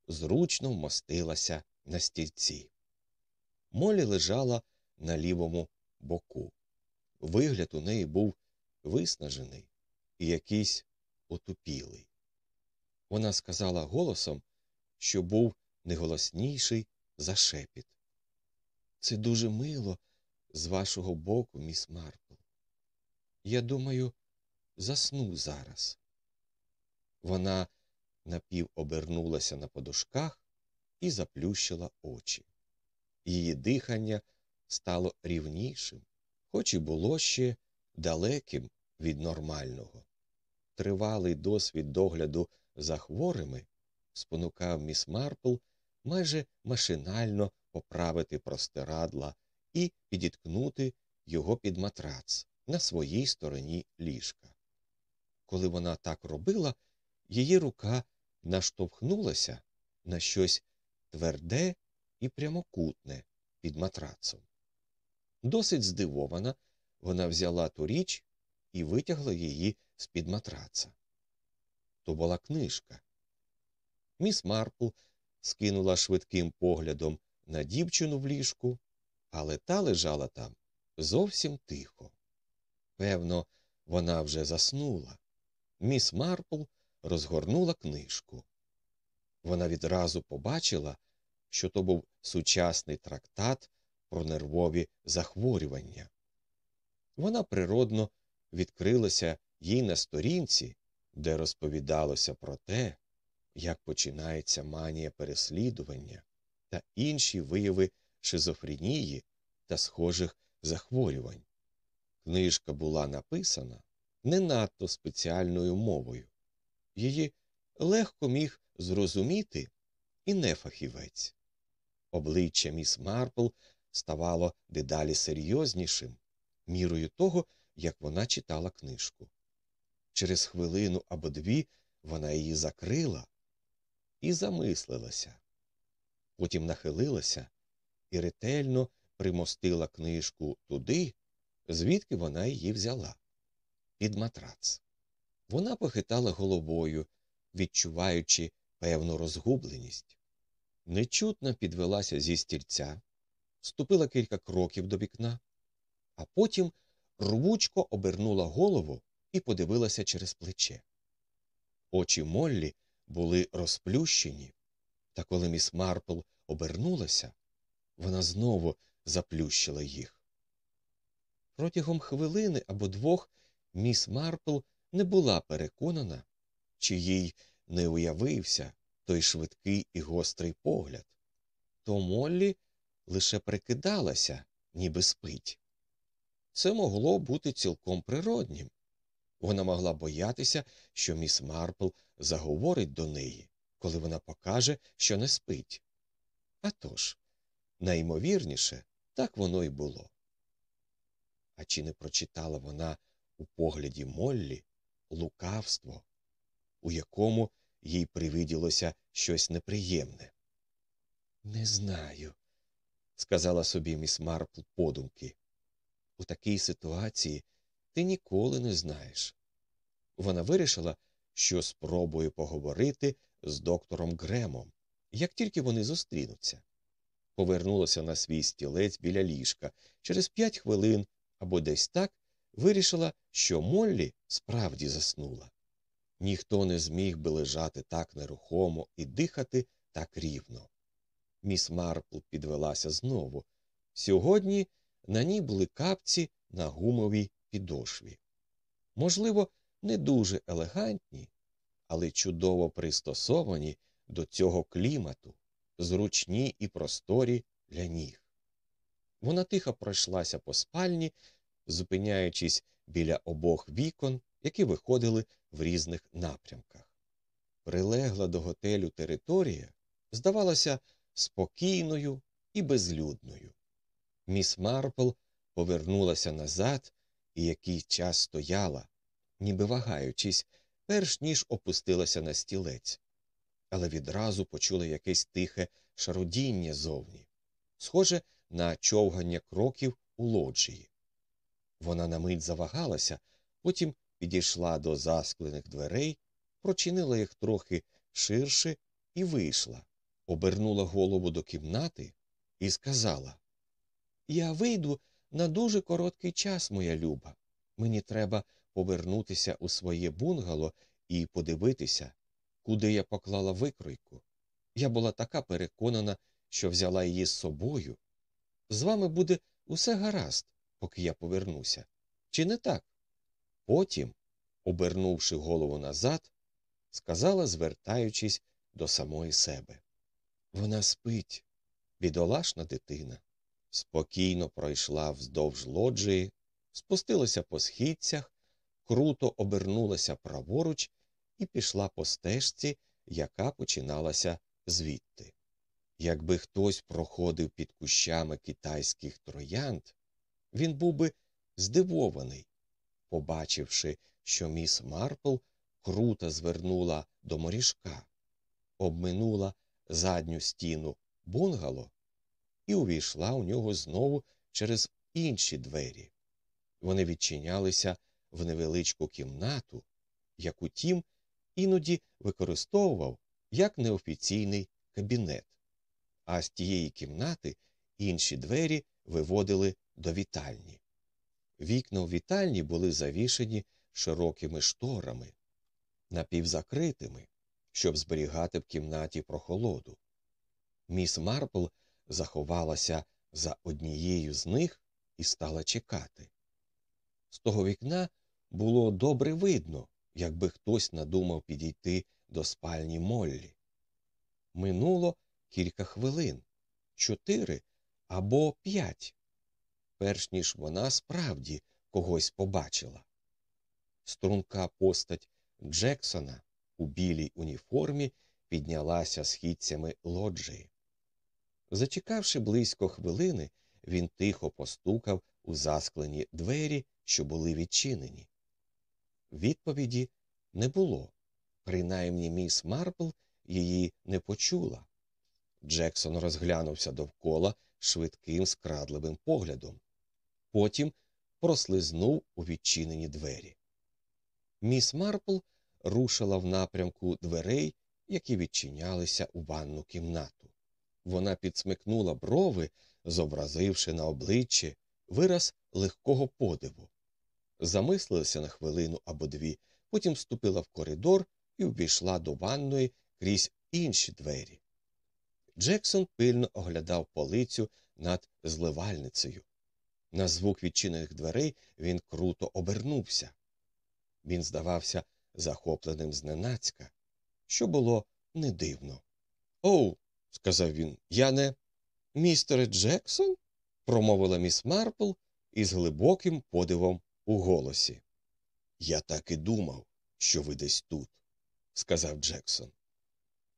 зручно вмостилася на стільці. Молі лежала на лівому боку. Вигляд у неї був виснажений і якийсь отупілий. Вона сказала голосом, що був не голосніший за шепіт. Це дуже мило з вашого боку, міс Марпл. Я думаю, засну зараз. Вона напівобернулася на подушках і заплющила очі. Її дихання стало рівнішим, хоч і було ще далеким від нормального. Тривалий досвід догляду за хворими спонукав міс Марпл майже машинально поправити простирадла і підіткнути його під матрац на своїй стороні ліжка. Коли вона так робила, її рука наштовхнулася на щось тверде і прямокутне під матрацом. Досить здивована, вона взяла ту річ і витягла її з під матраца. То була книжка. Міс Марпл скинула швидким поглядом на дівчину в ліжку, але та лежала там зовсім тихо. Певно, вона вже заснула. Міс Марпл розгорнула книжку. Вона відразу побачила, що то був сучасний трактат про нервові захворювання. Вона природно відкрилася їй на сторінці, де розповідалося про те, як починається манія переслідування та інші вияви шизофренії та схожих захворювань. Книжка була написана не надто спеціальною мовою. Її легко міг зрозуміти і не фахівець. Обличчя міс Марпл ставало дедалі серйознішим, мірою того, як вона читала книжку. Через хвилину або дві вона її закрила і замислилася. Потім нахилилася і ретельно примостила книжку туди, звідки вона її взяла під матрац. Вона похитала головою, відчуваючи певну розгубленість. Нечутно підвелася зі стільця, ступила кілька кроків до вікна, а потім рвучко обернула голову і подивилася через плече. Очі Моллі були розплющені, та коли міс Марпл обернулася, вона знову заплющила їх. Протягом хвилини або двох міс Марпл не була переконана, чи їй не уявився той швидкий і гострий погляд, то Моллі лише прикидалася, ніби спить. Це могло бути цілком природнім. Вона могла боятися, що міс Марпл заговорить до неї, коли вона покаже, що не спить. А тож, найімовірніше, так воно й було. А чи не прочитала вона у погляді Моллі лукавство, у якому їй привиділося щось неприємне? Не знаю, сказала собі міс Марпл подумки. У такій ситуації ти ніколи не знаєш. Вона вирішила, що спробує поговорити з доктором Гремом, як тільки вони зустрінуться. Повернулася на свій стілець біля ліжка. Через п'ять хвилин або десь так вирішила, що Моллі справді заснула. Ніхто не зміг би лежати так нерухомо і дихати так рівно. Міс Марпл підвелася знову. Сьогодні на ній були капці на гумовій підошві. Можливо, не дуже елегантні, але чудово пристосовані до цього клімату, зручні і просторі для ніг. Вона тихо пройшлася по спальні, зупиняючись біля обох вікон, які виходили в різних напрямках. Прилегла до готелю територія здавалася спокійною і безлюдною. Міс Марпл повернулася назад і який час стояла, ніби вагаючись, перш ніж опустилася на стілець, але відразу почула якесь тихе шародіння зовні, схоже на човгання кроків у лоджії. Вона на мить завагалася, потім підійшла до засклених дверей, прочинила їх трохи ширше і вийшла, обернула голову до кімнати і сказала Я вийду на дуже короткий час, моя люба. Мені треба повернутися у своє бунгало і подивитися, куди я поклала викройку. Я була така переконана, що взяла її з собою. З вами буде усе гаразд, поки я повернуся. Чи не так? Потім, обернувши голову назад, сказала, звертаючись до самої себе. Вона спить, бідолашна дитина. Спокійно пройшла вздовж лоджії, спустилася по східцях, круто обернулася праворуч і пішла по стежці, яка починалася звідти. Якби хтось проходив під кущами китайських троянд, він був би здивований, побачивши, що міс Марпл круто звернула до моріжка, обминула задню стіну бунгало і увійшла у нього знову через інші двері. Вони відчинялися в невеличку кімнату, яку тім іноді використовував як неофіційний кабінет, а з тієї кімнати інші двері виводили до вітальні. Вікна у вітальні були завішені широкими шторами, напівзакритими, щоб зберігати в кімнаті прохолоду. Міс Марпл заховалася за однією з них і стала чекати. З того вікна було добре видно, якби хтось надумав підійти до спальні Моллі. Минуло кілька хвилин, чотири або п'ять, перш ніж вона справді когось побачила. Струнка постать Джексона у білій уніформі піднялася східцями лоджії. Зачекавши близько хвилини, він тихо постукав у засклені двері, що були відчинені. Відповіді не було. Принаймні міс Марпл її не почула. Джексон розглянувся довкола швидким скрадливим поглядом. Потім прослизнув у відчинені двері. Міс Марпл рушила в напрямку дверей, які відчинялися у ванну кімнату. Вона підсмикнула брови, зобразивши на обличчі вираз легкого подиву. Замислилася на хвилину або дві, потім вступила в коридор і увійшла до ванної крізь інші двері. Джексон пильно оглядав полицю над зливальницею. На звук відчинених дверей він круто обернувся. Він здавався захопленим зненацька, що було не дивно. Оу, сказав він, я не. Містере Джексон? промовила міс Марпл із глибоким подивом у голосі. Я так і думав, що ви десь тут, сказав Джексон.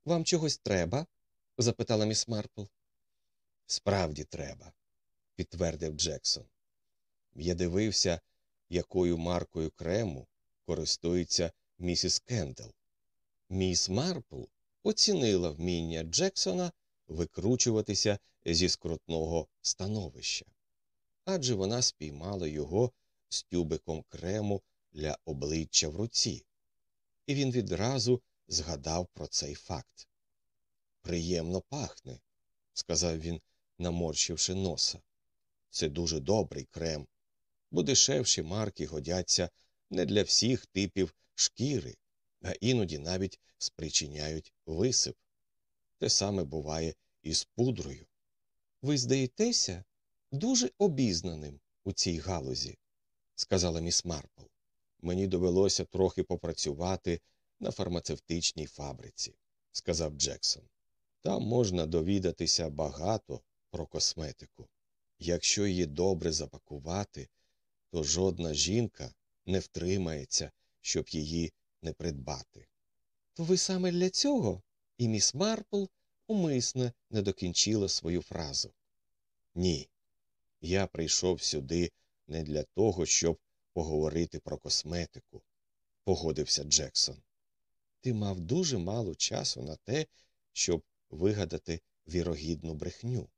Вам чогось треба? Запитала міс Марпл. Справді треба, підтвердив Джексон. Я дивився, якою маркою крему користується місіс Кендел. Міс Марпл оцінила вміння Джексона викручуватися зі скрутного становища, адже вона спіймала його з тюбиком крему для обличчя в руці, і він відразу згадав про цей факт. Приємно пахне, сказав він, наморщивши носа. Це дуже добрий крем, бо дешевші марки годяться не для всіх типів шкіри, а іноді навіть спричиняють висип. Те саме буває і з пудрою. Ви здаєтеся дуже обізнаним у цій галузі, сказала міс Марпл. Мені довелося трохи попрацювати на фармацевтичній фабриці, сказав Джексон. Там можна довідатися багато про косметику. Якщо її добре запакувати, то жодна жінка не втримається, щоб її не придбати. То ви саме для цього? І міс Марпл умисне не докінчила свою фразу. Ні, я прийшов сюди не для того, щоб поговорити про косметику, погодився Джексон. Ти мав дуже мало часу на те, щоб вигадати вірогідну брехню,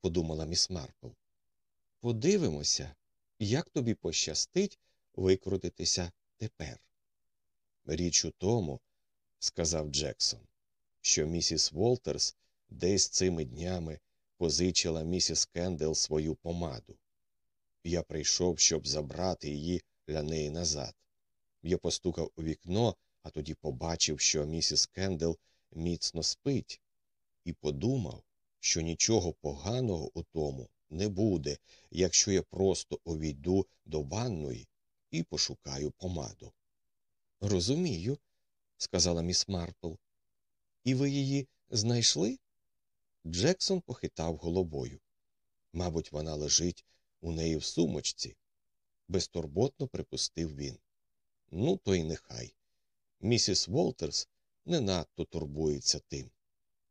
подумала міс Марпл. Подивимося, як тобі пощастить викрутитися тепер. Річ у тому, сказав Джексон, що місіс Волтерс десь цими днями позичила місіс Кендел свою помаду. Я прийшов, щоб забрати її для неї назад. Я постукав у вікно, а тоді побачив, що місіс Кендел міцно спить, і подумав, що нічого поганого у тому не буде, якщо я просто увійду до ванної і пошукаю помаду. Розумію, сказала міс Марпл. І ви її знайшли? Джексон похитав головою. Мабуть, вона лежить у неї в сумочці, безтурботно припустив він. Ну, то й нехай. Місіс Волтерс не надто турбується тим.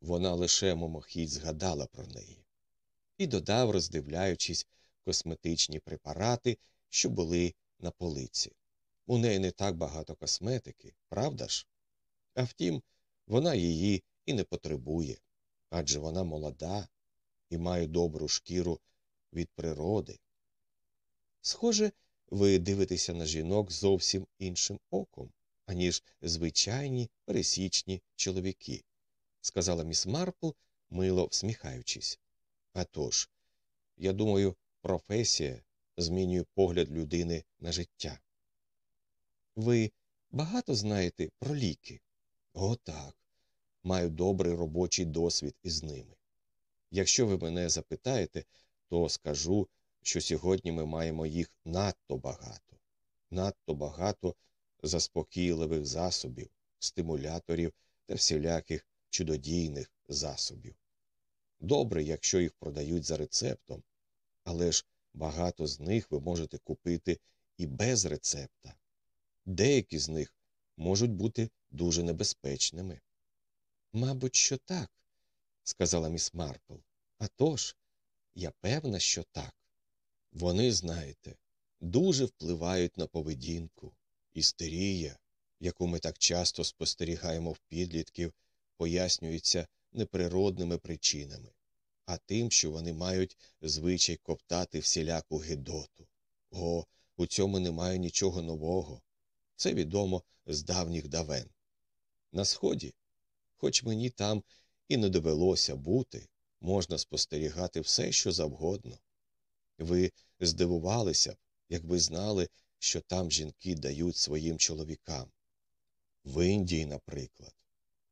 Вона лише мимохідь згадала про неї. І додав, роздивляючись косметичні препарати, що були на полиці. У неї не так багато косметики, правда ж? А втім, вона її і не потребує, адже вона молода і має добру шкіру від природи. Схоже, ви дивитеся на жінок зовсім іншим оком, аніж звичайні пересічні чоловіки, сказала міс Марпл, мило всміхаючись. А тож, я думаю, професія змінює погляд людини на життя. Ви багато знаєте про ліки? О, так. Маю добрий робочий досвід із ними. Якщо ви мене запитаєте, то скажу, що сьогодні ми маємо їх надто багато, надто багато заспокійливих засобів, стимуляторів та всіляких чудодійних засобів. Добре, якщо їх продають за рецептом, але ж багато з них ви можете купити і без рецепта. Деякі з них можуть бути дуже небезпечними. Мабуть, що так, сказала міс Марпл. «А тож, я певна, що так. Вони, знаєте, дуже впливають на поведінку. Істерія, яку ми так часто спостерігаємо в підлітків, пояснюється неприродними причинами, а тим, що вони мають звичай коптати всіляку гидоту. О, у цьому немає нічого нового. Це відомо з давніх давен. На сході, хоч мені там і не довелося бути, можна спостерігати все, що завгодно. Ви здивувалися б, якби знали, що там жінки дають своїм чоловікам. В Індії, наприклад,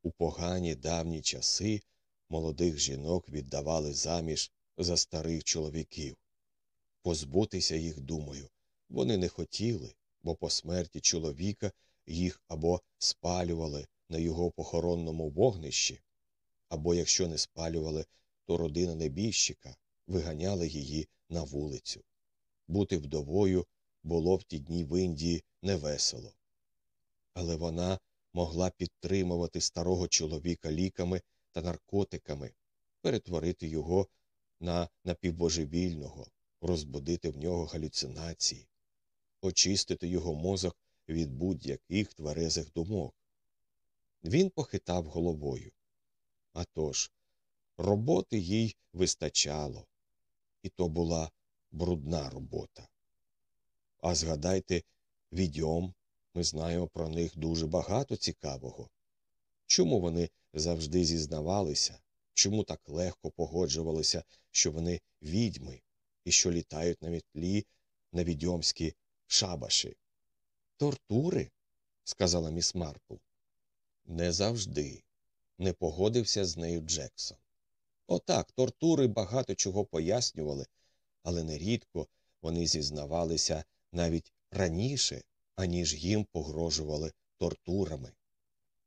у погані давні часи молодих жінок віддавали заміж за старих чоловіків. Позбутися їх, думаю, вони не хотіли, бо по смерті чоловіка їх або спалювали на його похоронному вогнищі, або, якщо не спалювали, то родина небіжчика виганяли її на вулицю. Бути вдовою було в ті дні в Індії невесело. Але вона могла підтримувати старого чоловіка ліками та наркотиками, перетворити його на напівбожевільного, розбудити в нього галюцинації, очистити його мозок від будь-яких тверезих думок. Він похитав головою. А тож, роботи їй вистачало, і то була брудна робота. А згадайте, відьом, ми знаємо про них дуже багато цікавого. Чому вони завжди зізнавалися, чому так легко погоджувалися, що вони відьми і що літають на мітлі на відьомські шабаші? Тортури, сказала міс Марпл. Не завжди. Не погодився з нею Джексон. Отак, тортури багато чого пояснювали, але нерідко вони зізнавалися навіть раніше, аніж їм погрожували тортурами.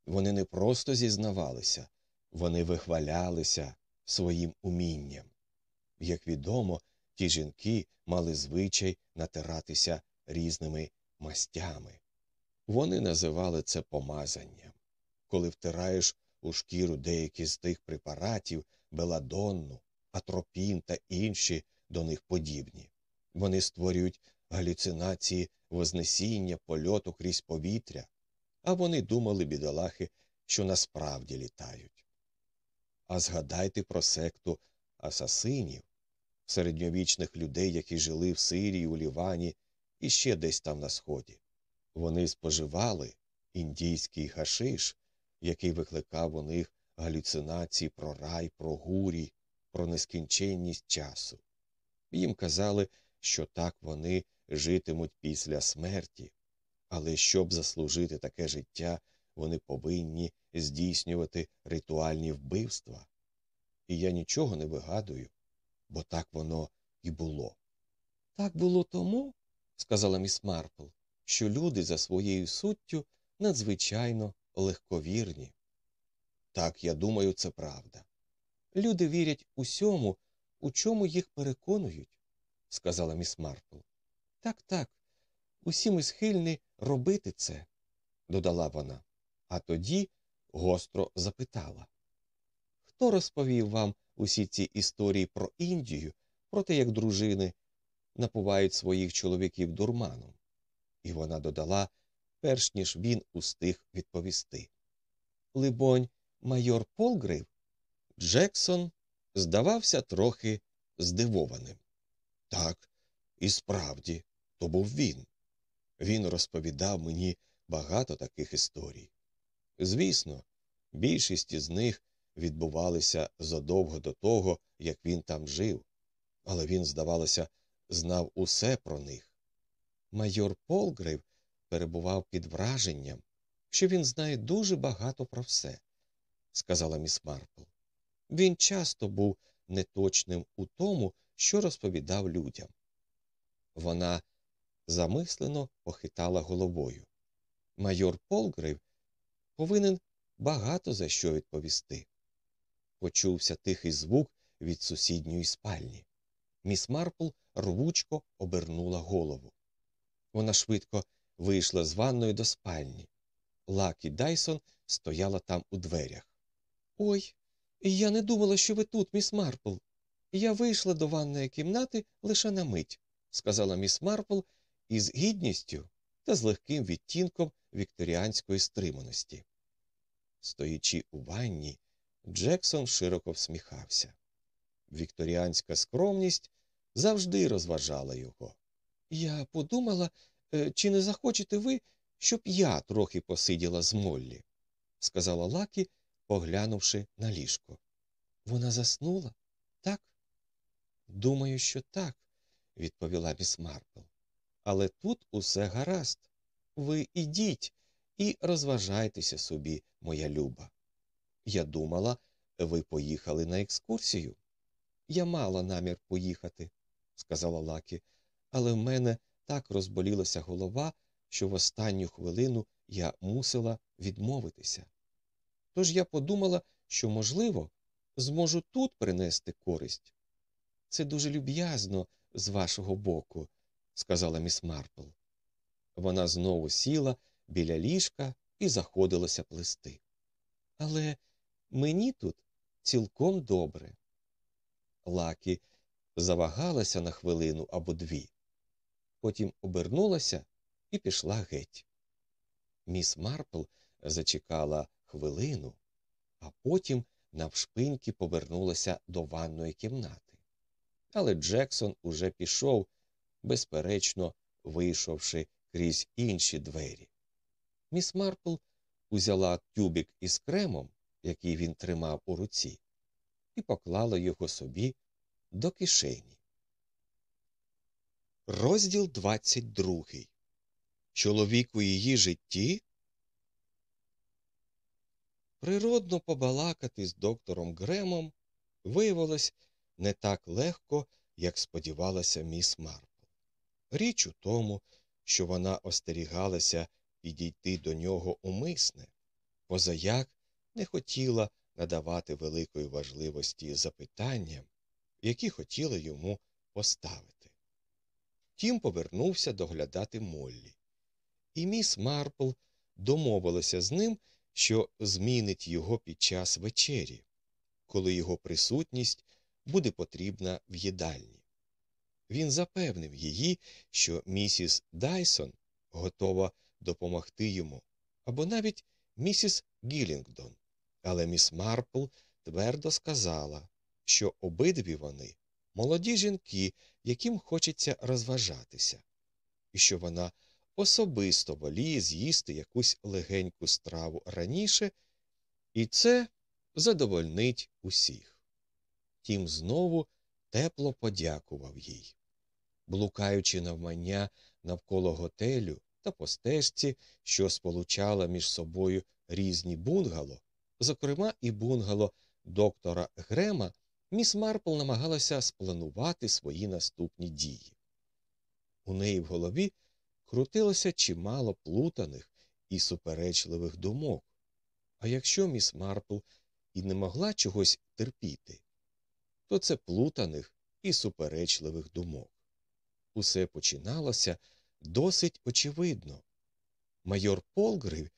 Вони не просто зізнавалися, вони вихвалялися своїм умінням. Як відомо, ті жінки мали звичай натиратися різними мастями. Вони називали це помазанням. Коли втираєш у шкіру деякі з тих препаратів беладонну, атропін та інші до них подібні. Вони створюють галюцинації вознесіння польоту крізь повітря, а вони думали, бідолахи, що насправді літають. А згадайте про секту асасинів, середньовічних людей, які жили в Сирії, у Лівані і ще десь там на сході. Вони споживали індійський гашиш, який викликав у них галюцинації про рай, про гурі, про нескінченність часу. Їм казали, що так вони житимуть після смерті, але щоб заслужити таке життя, вони повинні здійснювати ритуальні вбивства. І я нічого не вигадую, бо так воно і було. Так було тому, сказала міс Марпл, що люди за своєю суттю надзвичайно легковірні. Так, я думаю, це правда. Люди вірять усьому, у чому їх переконують, сказала міс Марпл. Так, так, усі ми схильні робити це, додала вона, а тоді гостро запитала. Хто розповів вам усі ці історії про Індію, про те, як дружини напувають своїх чоловіків дурманом? І вона додала, перш ніж він устиг відповісти. Либонь, майор Полгрив? Джексон здавався трохи здивованим. Так, і справді, то був він. Він розповідав мені багато таких історій. Звісно, більшість із них відбувалися задовго до того, як він там жив, але він, здавалося, знав усе про них. Майор Полгрейв перебував під враженням, що він знає дуже багато про все, сказала міс Марпл. Він часто був неточним у тому, що розповідав людям. Вона замислено похитала головою. Майор Полгрейв повинен багато за що відповісти. Почувся тихий звук від сусідньої спальні. Міс Марпл рвучко обернула голову. Вона швидко вийшла з ванної до спальні. Лакі Дайсон стояла там у дверях. Ой, я не думала, що ви тут, міс Марпл. Я вийшла до ванної кімнати лише на мить, сказала міс Марпл із гідністю та з легким відтінком вікторіанської стриманості. Стоячи у ванні, Джексон широко всміхався. Вікторіанська скромність завжди розважала його. Я подумала, е, чи не захочете ви, щоб я трохи посиділа з Моллі, сказала Лакі, поглянувши на ліжко. Вона заснула, так? Думаю, що так, відповіла міс Марпл. Але тут усе гаразд. Ви ідіть і розважайтеся собі, моя люба. Я думала, ви поїхали на екскурсію. Я мала намір поїхати, сказала Лакі, але в мене так розболілася голова, що в останню хвилину я мусила відмовитися. Тож я подумала, що, можливо, зможу тут принести користь. Це дуже люб'язно з вашого боку, сказала міс Марпл. Вона знову сіла біля ліжка і заходилася плести. Але мені тут цілком добре. Лакі завагалася на хвилину або дві, потім обернулася і пішла геть. Міс Марпл зачекала хвилину, а потім навшпиньки повернулася до ванної кімнати. Але Джексон уже пішов, безперечно, вийшовши крізь інші двері. Міс Марпл узяла тюбик із кремом, який він тримав у руці, і поклала його собі до кишені. Розділ 22. Чоловік у її житті. Природно побалакати з доктором Гремом виявилось не так легко, як сподівалася міс Марпл. Річ у тому, що вона остерігалася підійти до нього умисне, позаяк не хотіла надавати великої важливості запитанням, які хотіла йому поставити. Тім повернувся доглядати Моллі, і міс Марпл домовилася з ним, що змінить його під час вечері, коли його присутність буде потрібна в їдальні. Він запевнив її, що місіс Дайсон готова допомогти йому, або навіть місіс Гілінгдон, але міс Марпл твердо сказала, що обидві вони молоді жінки, яким хочеться розважатися, і що вона особисто воліє з'їсти якусь легеньку страву раніше, і це задовольнить усіх. Тім знову тепло подякував їй. Блукаючи навмання навколо готелю та по стежці, що сполучала між собою різні бунгало, зокрема і бунгало доктора Грема, міс Марпл намагалася спланувати свої наступні дії. У неї в голові крутилося чимало плутаних і суперечливих думок. А якщо міс Марпл і не могла чогось терпіти, то це плутаних і суперечливих думок. Усе починалося досить очевидно. Майор Полгрив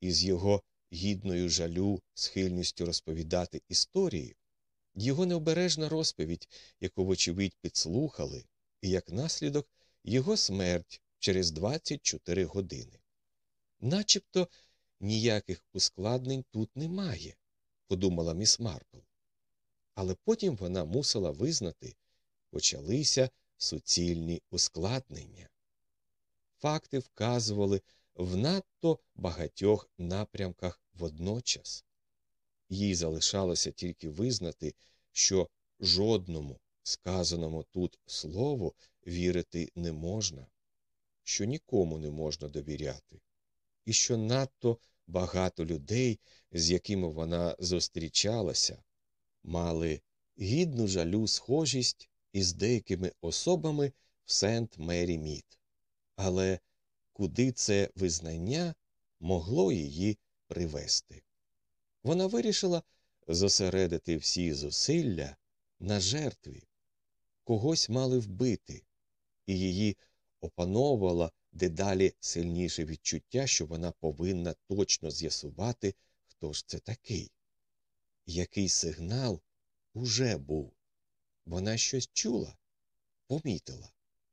із його гідною жалю схильністю розповідати історії, його необережна розповідь, яку, вочевидь, підслухали, і як наслідок його смерть через 24 години. Начебто ніяких ускладнень тут немає, подумала міс Марпл. Але потім вона мусила визнати, почалися суцільні ускладнення. Факти вказували в надто багатьох напрямках водночас. Їй залишалося тільки визнати, що жодному сказаному тут слову вірити не можна, що нікому не можна довіряти, і що надто багато людей, з якими вона зустрічалася, мали гідну жалю схожість із деякими особами в Сент Мері Мід. Але куди це визнання могло її привести? Вона вирішила зосередити всі зусилля на жертві, когось мали вбити, і її опановувала дедалі сильніше відчуття, що вона повинна точно з'ясувати, хто ж це такий. Який сигнал уже був. Вона щось чула, помітила.